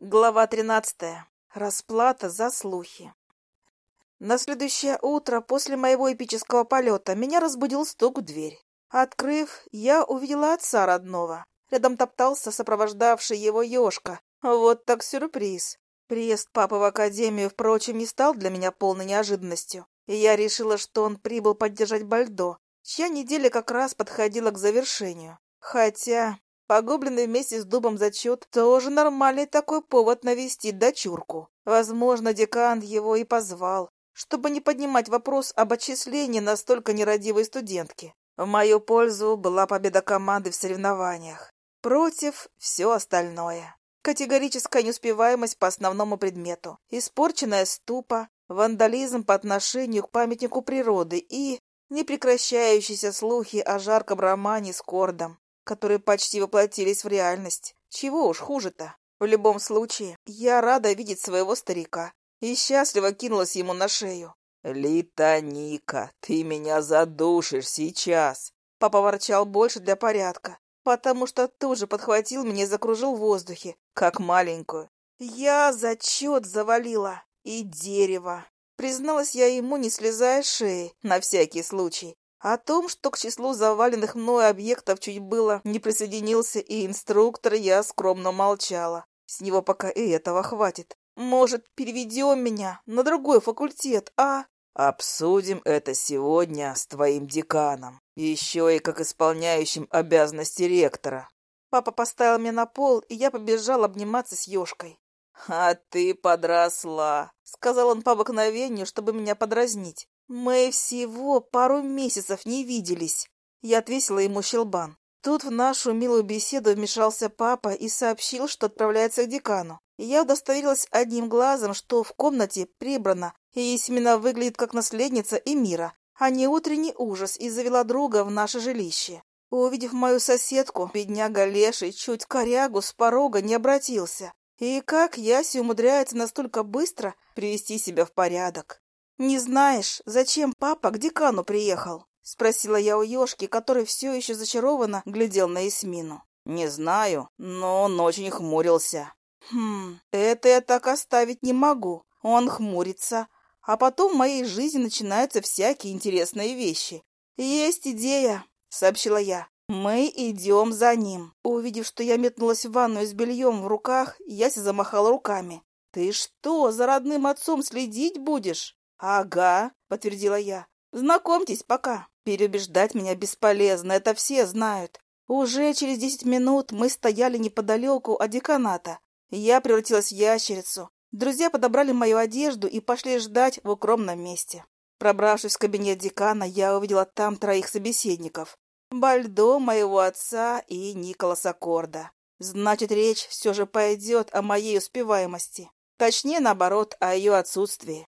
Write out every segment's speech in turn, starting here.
Глава тринадцатая. Расплата за слухи. На следующее утро после моего эпического полета меня разбудил стук в дверь. Открыв, я увидела отца родного. Рядом топтался сопровождавший его Ёшка. Вот так сюрприз. Приезд папы в академию, впрочем, не стал для меня полной неожиданностью. И я решила, что он прибыл поддержать Бальдо, чья неделя как раз подходила к завершению. Хотя Погубленный вместе с дубом зачет тоже нормальный такой повод навестить дочурку. Возможно, декан его и позвал, чтобы не поднимать вопрос об отчислении настолько нерадивой студентки. В мою пользу была победа команды в соревнованиях. Против — все остальное. Категорическая неуспеваемость по основному предмету, испорченная ступа, вандализм по отношению к памятнику природы и непрекращающиеся слухи о жарком романе с Кордом которые почти воплотились в реальность. Чего уж хуже-то. В любом случае, я рада видеть своего старика и счастливо кинулась ему на шею. «Литоника, ты меня задушишь сейчас!» Папа ворчал больше для порядка, потому что тут же подхватил меня и закружил в воздухе, как маленькую. Я зачет завалила и дерево. Призналась я ему, не слезая с шеи, на всякий случай. О том, что к числу заваленных мной объектов чуть было не присоединился и инструктор, я скромно молчала. С него пока и этого хватит. Может, переведем меня на другой факультет, а? Обсудим это сегодня с твоим деканом. Еще и как исполняющим обязанности ректора. Папа поставил меня на пол, и я побежал обниматься с Ёшкой. «А ты подросла», — сказал он по обыкновению, чтобы меня подразнить. «Мы всего пару месяцев не виделись», — я отвесила ему щелбан. Тут в нашу милую беседу вмешался папа и сообщил, что отправляется к декану. Я удостоверилась одним глазом, что в комнате прибрано, и Есмина выглядит как наследница Эмира, а не утренний ужас, и завела друга в наше жилище. Увидев мою соседку, бедняга Леший чуть корягу с порога не обратился. И как Яси умудряется настолько быстро привести себя в порядок. «Не знаешь, зачем папа к декану приехал?» — спросила я у Ёшки, который все еще зачарованно глядел на Эсмину. «Не знаю, но он очень хмурился». «Хм, это я так оставить не могу. Он хмурится, а потом в моей жизни начинаются всякие интересные вещи. Есть идея», — сообщила я. «Мы идем за ним». Увидев, что я метнулась в ванную с бельем в руках, Яся замахала руками. «Ты что, за родным отцом следить будешь?» «Ага», — подтвердила я. «Знакомьтесь пока. Переубеждать меня бесполезно, это все знают. Уже через десять минут мы стояли неподалеку от деканата. Я превратилась в ящерицу. Друзья подобрали мою одежду и пошли ждать в укромном месте. Пробравшись в кабинет декана, я увидела там троих собеседников. Бальдо, моего отца и Николаса Корда. Значит, речь все же пойдет о моей успеваемости. Точнее, наоборот, о ее отсутствии.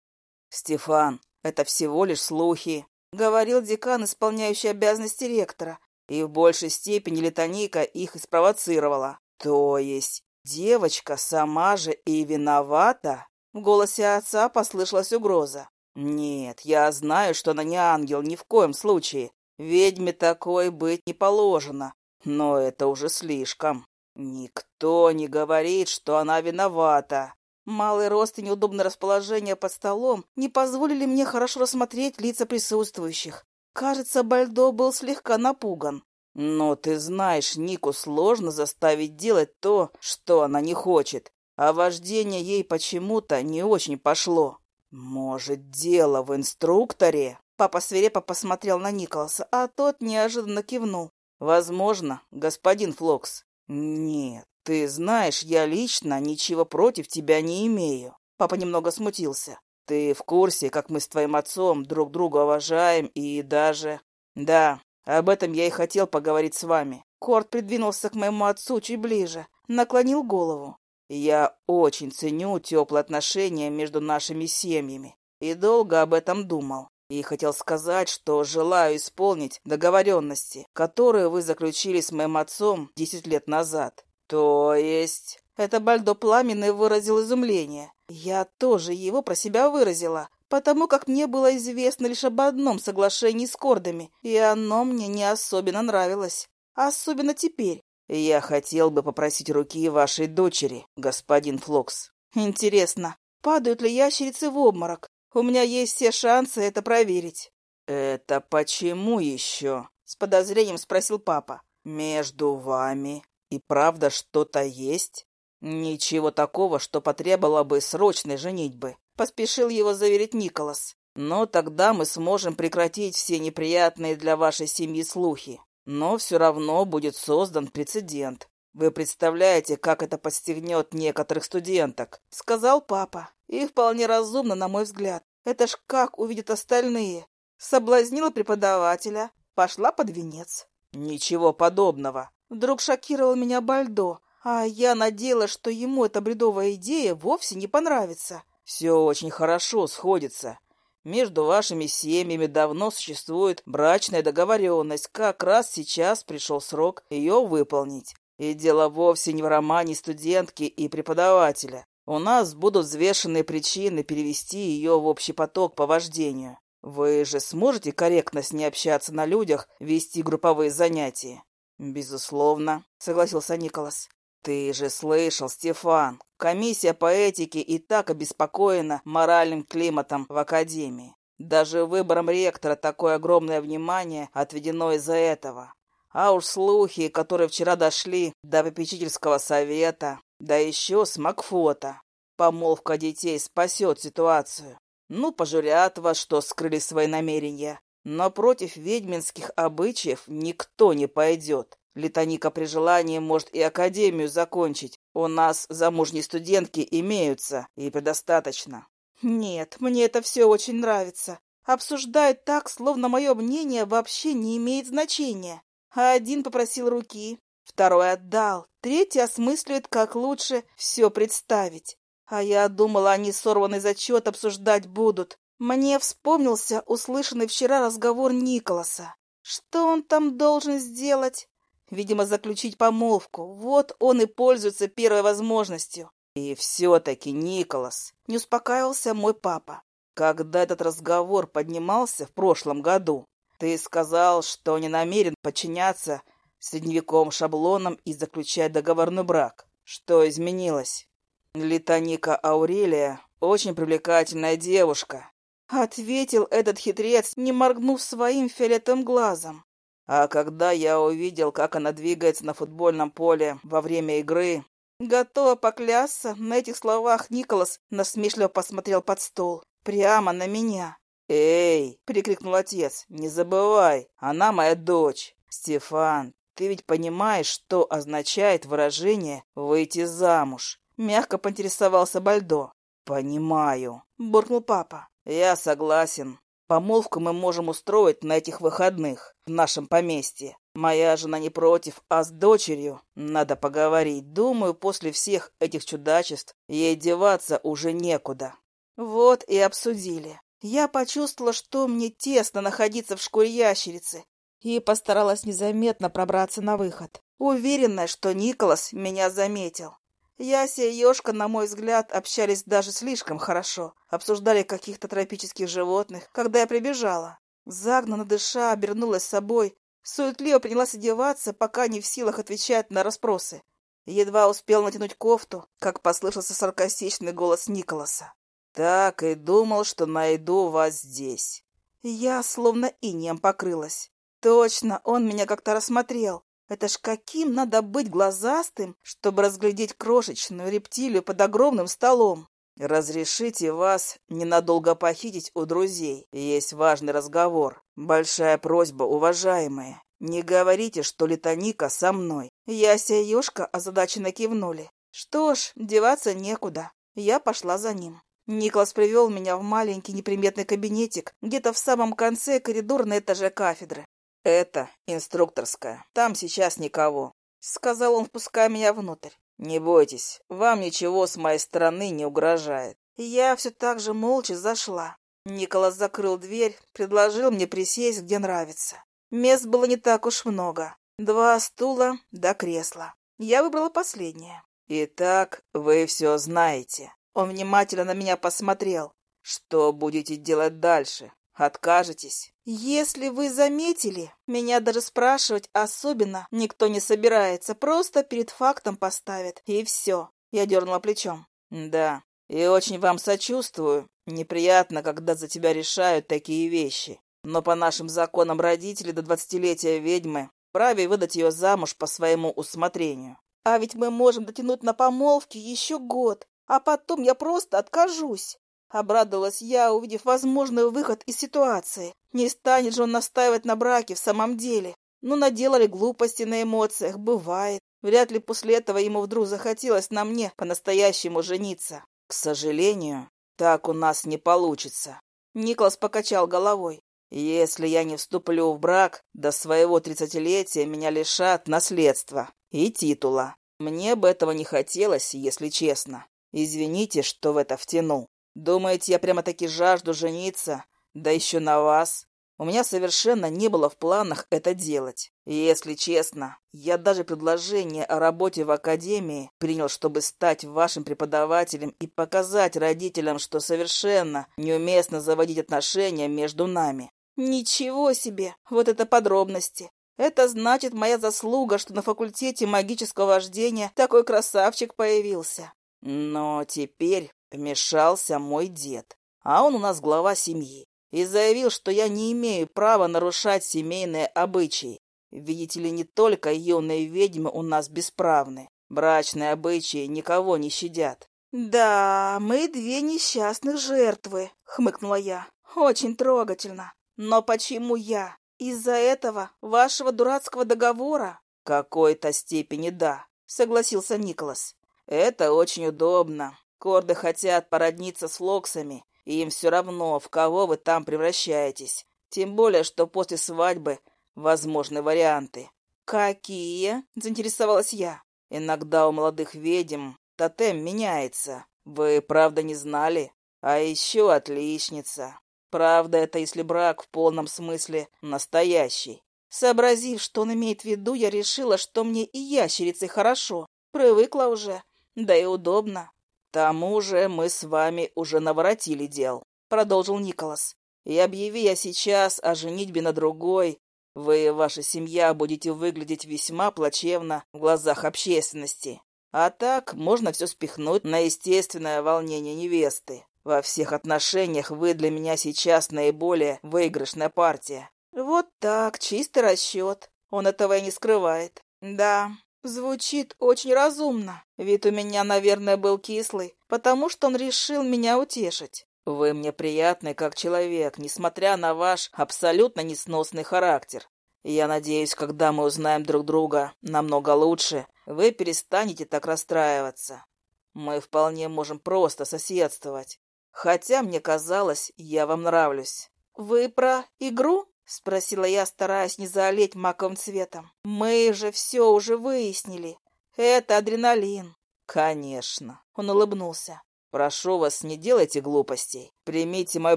«Стефан, это всего лишь слухи», — говорил декан, исполняющий обязанности ректора. И в большей степени Летоника их и спровоцировала. То есть девочка сама же и виновата? В голосе отца послышалась угроза. «Нет, я знаю, что она не ангел ни в коем случае. Ведьме такой быть не положено. Но это уже слишком. Никто не говорит, что она виновата. Малый рост и неудобное расположение под столом не позволили мне хорошо рассмотреть лица присутствующих. Кажется, Бальдо был слегка напуган. «Но ты знаешь, Нику сложно заставить делать то, что она не хочет, а вождение ей почему-то не очень пошло. Может, дело в инструкторе?» Папа свирепо посмотрел на Николаса, а тот неожиданно кивнул. «Возможно, господин Флокс». «Нет, «Ты знаешь, я лично ничего против тебя не имею». Папа немного смутился. «Ты в курсе, как мы с твоим отцом друг друга уважаем и даже...» «Да, об этом я и хотел поговорить с вами». Корт придвинулся к моему отцу чуть ближе, наклонил голову. «Я очень ценю теплые отношения между нашими семьями и долго об этом думал. И хотел сказать, что желаю исполнить договоренности, которые вы заключили с моим отцом десять лет назад. «То есть...» Это Бальдо Пламенный выразил изумление. Я тоже его про себя выразила, потому как мне было известно лишь об одном соглашении с кордами, и оно мне не особенно нравилось. Особенно теперь, Я хотел бы попросить руки вашей дочери, господин Флокс. Интересно, падают ли ящерицы в обморок? У меня есть все шансы это проверить. Это почему еще? С подозрением спросил папа. Между вами и правда что-то есть? Ничего такого, что потребовало бы срочной женитьбы. Поспешил его заверить Николас. Но тогда мы сможем прекратить все неприятные для вашей семьи слухи. Но все равно будет создан прецедент. Вы представляете, как это подстегнет некоторых студенток? Сказал папа. И вполне разумно, на мой взгляд. Это ж как увидят остальные. Соблазнила преподавателя, пошла под венец. Ничего подобного. Вдруг шокировал меня Бальдо, а я надеялась, что ему эта бредовая идея вовсе не понравится. Все очень хорошо сходится. Между вашими семьями давно существует брачная договоренность. Как раз сейчас пришел срок ее выполнить. И дело вовсе не в романе студентки и преподавателя. У нас будут взвешенные причины перевести ее в общий поток по вождению. Вы же сможете корректно с ней общаться на людях, вести групповые занятия? Безусловно, согласился Николас. Ты же слышал, Стефан, комиссия по этике и так обеспокоена моральным климатом в академии. Даже выбором ректора такое огромное внимание отведено из-за этого. А уж слухи, которые вчера дошли до попечительского совета, да еще с Макфота. Помолвка детей спасет ситуацию. Ну, пожурят вас, что скрыли свои намерения. Но против ведьминских обычаев никто не пойдет. Литоника при желании может и академию закончить. У нас замужние студентки имеются, и предостаточно. Нет, мне это все очень нравится. Обсуждают так, словно мое мнение вообще не имеет значения. А один попросил руки, второй отдал, третий осмысливает, как лучше все представить. А я думала, они сорванный зачет обсуждать будут. Мне вспомнился услышанный вчера разговор Николаса. Что он там должен сделать? Видимо, заключить помолвку. Вот он и пользуется первой возможностью. И все-таки, Николас, не успокаивался мой папа. Когда этот разговор поднимался в прошлом году, ты сказал, что не намерен подчиняться средневековым шаблонам и заключать договорный брак. Что изменилось? Литоника Аурелия очень привлекательная девушка. Ответил этот хитрец, не моргнув своим фиолетовым глазом. А когда я увидел, как она двигается на футбольном поле во время игры... Готова поклясться, на этих словах Николас насмешливо посмотрел под стол. Прямо на меня. «Эй!» — прикрикнул отец. «Не забывай, она моя дочь. Стефан, ты ведь понимаешь, что означает выражение «выйти замуж»?» Мягко поинтересовался Бальдо. «Понимаю», — буркнул папа. «Я согласен. Помолвку мы можем устроить на этих выходных в нашем поместье. Моя жена не против, а с дочерью надо поговорить. Думаю, после всех этих чудачеств ей деваться уже некуда. Вот и обсудили. Я почувствовала, что мне тесно находиться в шкуре ящерицы, и постаралась незаметно пробраться на выход, уверенная, что Николас меня заметил. Яся и Ёшка, на мой взгляд, общались даже слишком хорошо. Обсуждали каких-то тропических животных, когда я прибежала. Загнанно дыша, обернулась собой. Суетливо принялась одеваться, пока не в силах отвечать на расспросы. Едва успел натянуть кофту, как послышался саркастичный голос Николаса. «Так и думал, что найду вас здесь». Я словно инеем покрылась. Точно, он меня как-то рассмотрел. Это ж каким надо быть глазастым, чтобы разглядеть крошечную рептилию под огромным столом. «Разрешите вас ненадолго похитить у друзей. Есть важный разговор. Большая просьба, уважаемые. Не говорите, что Литоника со мной». Яся и Ёшка озадаченно кивнули. Что ж, деваться некуда. Я пошла за ним. Николас привел меня в маленький неприметный кабинетик, где-то в самом конце коридора на этаже кафедры. «Это инструкторская. Там сейчас никого», — сказал он, впуская меня внутрь. «Не бойтесь, вам ничего с моей стороны не угрожает». Я все так же молча зашла. Николас закрыл дверь, предложил мне присесть, где нравится. Мест было не так уж много. Два стула да кресла. Я выбрала последнее. «Итак, вы все знаете». Он внимательно на меня посмотрел. «Что будете делать дальше? Откажетесь? Если вы заметили, меня даже спрашивать особенно никто не собирается, просто перед фактом поставят, и все. Я дернула плечом. Да, и очень вам сочувствую. Неприятно, когда за тебя решают такие вещи. Но по нашим законам родители до двадцатилетия ведьмы вправе выдать ее замуж по своему усмотрению. А ведь мы можем дотянуть на помолвке еще год, а потом я просто откажусь. Обрадовалась я, увидев возможный выход из ситуации. Не станет же он настаивать на браке в самом деле. Ну, наделали глупости на эмоциях, бывает. Вряд ли после этого ему вдруг захотелось на мне по-настоящему жениться. К сожалению, так у нас не получится. Николас покачал головой. Если я не вступлю в брак, до своего тридцатилетия меня лишат наследства и титула. Мне бы этого не хотелось, если честно. Извините, что в это втянул. Думаете, я прямо-таки жажду жениться? Да еще на вас? У меня совершенно не было в планах это делать. И, если честно, я даже предложение о работе в академии принял, чтобы стать вашим преподавателем и показать родителям, что совершенно неуместно заводить отношения между нами. Ничего себе! Вот это подробности! Это значит моя заслуга, что на факультете магического вождения такой красавчик появился. Но теперь вмешался мой дед, а он у нас глава семьи и заявил, что я не имею права нарушать семейные обычаи. Видите ли, не только юные ведьмы у нас бесправны. Брачные обычаи никого не щадят. «Да, мы две несчастных жертвы», — хмыкнула я. «Очень трогательно. Но почему я? Из-за этого вашего дурацкого договора?» «В какой-то степени да», — согласился Николас. «Это очень удобно. Корды хотят породниться с флоксами и им все равно, в кого вы там превращаетесь. Тем более, что после свадьбы возможны варианты. «Какие?» — заинтересовалась я. «Иногда у молодых ведьм тотем меняется. Вы, правда, не знали? А еще отличница. Правда, это если брак в полном смысле настоящий». Сообразив, что он имеет в виду, я решила, что мне и ящерицей хорошо. Привыкла уже, да и удобно тому же мы с вами уже наворотили дел», — продолжил Николас. «И объяви я сейчас о женитьбе на другой, вы ваша семья будете выглядеть весьма плачевно в глазах общественности. А так можно все спихнуть на естественное волнение невесты. Во всех отношениях вы для меня сейчас наиболее выигрышная партия». «Вот так, чистый расчет. Он этого и не скрывает. Да, Звучит очень разумно. Вид у меня, наверное, был кислый, потому что он решил меня утешить. Вы мне приятный как человек, несмотря на ваш абсолютно несносный характер. Я надеюсь, когда мы узнаем друг друга намного лучше, вы перестанете так расстраиваться. Мы вполне можем просто соседствовать. Хотя мне казалось, я вам нравлюсь. Вы про игру? — спросила я, стараясь не залить маковым цветом. «Мы же все уже выяснили. Это адреналин». «Конечно». Он улыбнулся. «Прошу вас, не делайте глупостей. Примите мое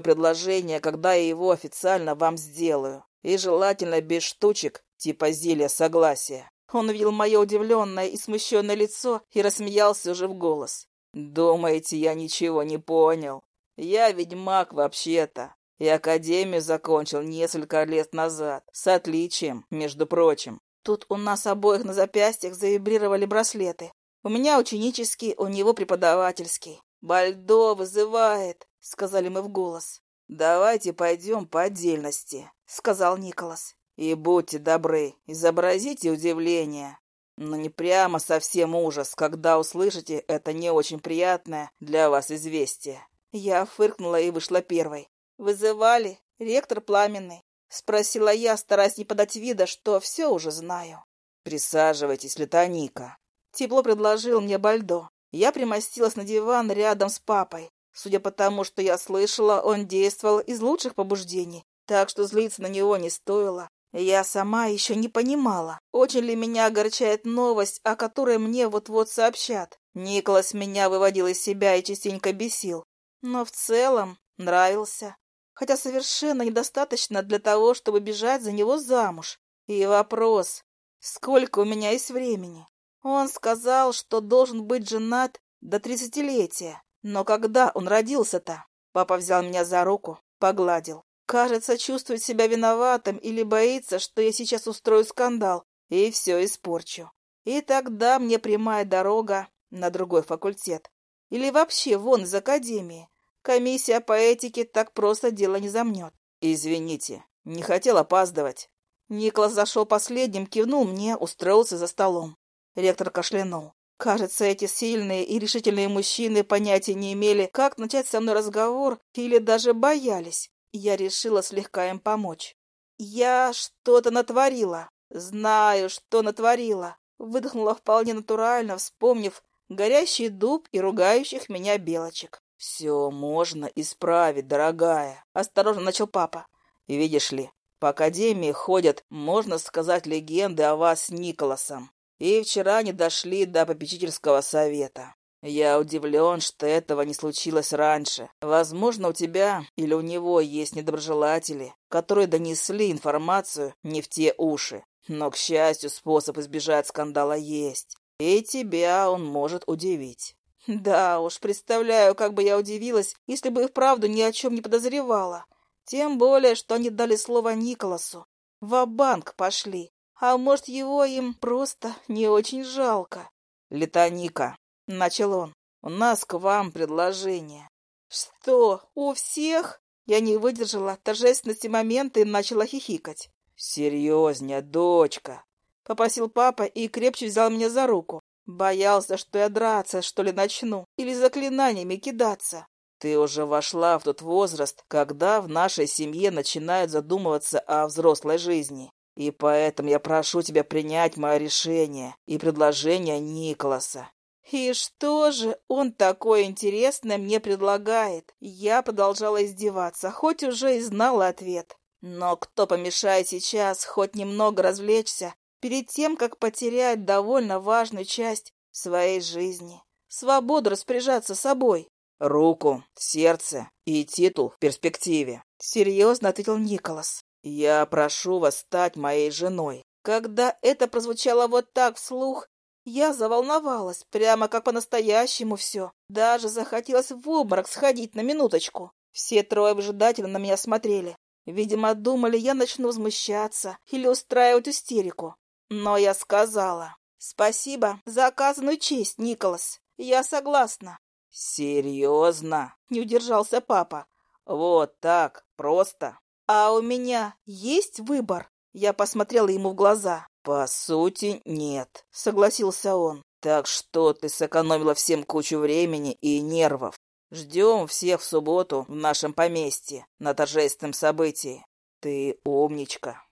предложение, когда я его официально вам сделаю. И желательно без штучек, типа зелья согласия». Он увидел мое удивленное и смущенное лицо и рассмеялся уже в голос. «Думаете, я ничего не понял? Я ведьмак вообще-то. И академию закончил несколько лет назад, с отличием, между прочим. Тут у нас обоих на запястьях завибрировали браслеты. У меня ученический, у него преподавательский. «Бальдо вызывает», — сказали мы в голос. «Давайте пойдем по отдельности», — сказал Николас. «И будьте добры, изобразите удивление. Но не прямо совсем ужас, когда услышите это не очень приятное для вас известие». Я фыркнула и вышла первой. «Вызывали? Ректор Пламенный?» — спросила я, стараясь не подать вида, что все уже знаю. «Присаживайтесь, Летоника». Тепло предложил мне Бальдо. Я примостилась на диван рядом с папой. Судя по тому, что я слышала, он действовал из лучших побуждений, так что злиться на него не стоило. Я сама еще не понимала, очень ли меня огорчает новость, о которой мне вот-вот сообщат. Николас меня выводил из себя и частенько бесил. Но в целом нравился хотя совершенно недостаточно для того, чтобы бежать за него замуж. И вопрос, сколько у меня есть времени? Он сказал, что должен быть женат до тридцатилетия. Но когда он родился-то? Папа взял меня за руку, погладил. Кажется, чувствует себя виноватым или боится, что я сейчас устрою скандал и все испорчу. И тогда мне прямая дорога на другой факультет. Или вообще вон из академии. Комиссия по этике так просто дело не замнет. Извините, не хотел опаздывать. Николас зашел последним, кивнул мне, устроился за столом. Ректор кашлянул. Кажется, эти сильные и решительные мужчины понятия не имели, как начать со мной разговор, или даже боялись. Я решила слегка им помочь. Я что-то натворила. Знаю, что натворила. Выдохнула вполне натурально, вспомнив горящий дуб и ругающих меня белочек. «Все можно исправить, дорогая», — осторожно начал папа. «Видишь ли, по академии ходят, можно сказать, легенды о вас с Николасом. И вчера не дошли до попечительского совета. Я удивлен, что этого не случилось раньше. Возможно, у тебя или у него есть недоброжелатели, которые донесли информацию не в те уши. Но, к счастью, способ избежать скандала есть. И тебя он может удивить. Да уж, представляю, как бы я удивилась, если бы и вправду ни о чем не подозревала. Тем более, что они дали слово Николасу. Ва-банк пошли. А может, его им просто не очень жалко. Летоника, — начал он. «У нас к вам предложение». «Что, у всех?» Я не выдержала торжественности момента и начала хихикать. «Серьезнее, дочка!» — попросил папа и крепче взял меня за руку. Боялся, что я драться, что ли, начну, или заклинаниями кидаться. «Ты уже вошла в тот возраст, когда в нашей семье начинают задумываться о взрослой жизни. И поэтому я прошу тебя принять мое решение и предложение Николаса. «И что же он такое интересное мне предлагает?» Я продолжала издеваться, хоть уже и знала ответ. Но кто помешает сейчас хоть немного развлечься перед тем, как потерять довольно важную часть своей жизни? Свободу распоряжаться собой. «Руку, сердце и титул в перспективе», — серьезно ответил Николас. «Я прошу вас стать моей женой». Когда это прозвучало вот так вслух, я заволновалась, прямо как по-настоящему все. Даже захотелось в обморок сходить на минуточку. Все трое выжидательно на меня смотрели. Видимо, думали, я начну возмущаться или устраивать истерику. Но я сказала. «Спасибо за оказанную честь, Николас. Я согласна». «Серьезно?» — не удержался папа. «Вот так, просто». «А у меня есть выбор?» Я посмотрела ему в глаза. «По сути, нет», — согласился он. «Так что ты сэкономила всем кучу времени и нервов. Ждем всех в субботу в нашем поместье на торжественном событии. Ты умничка».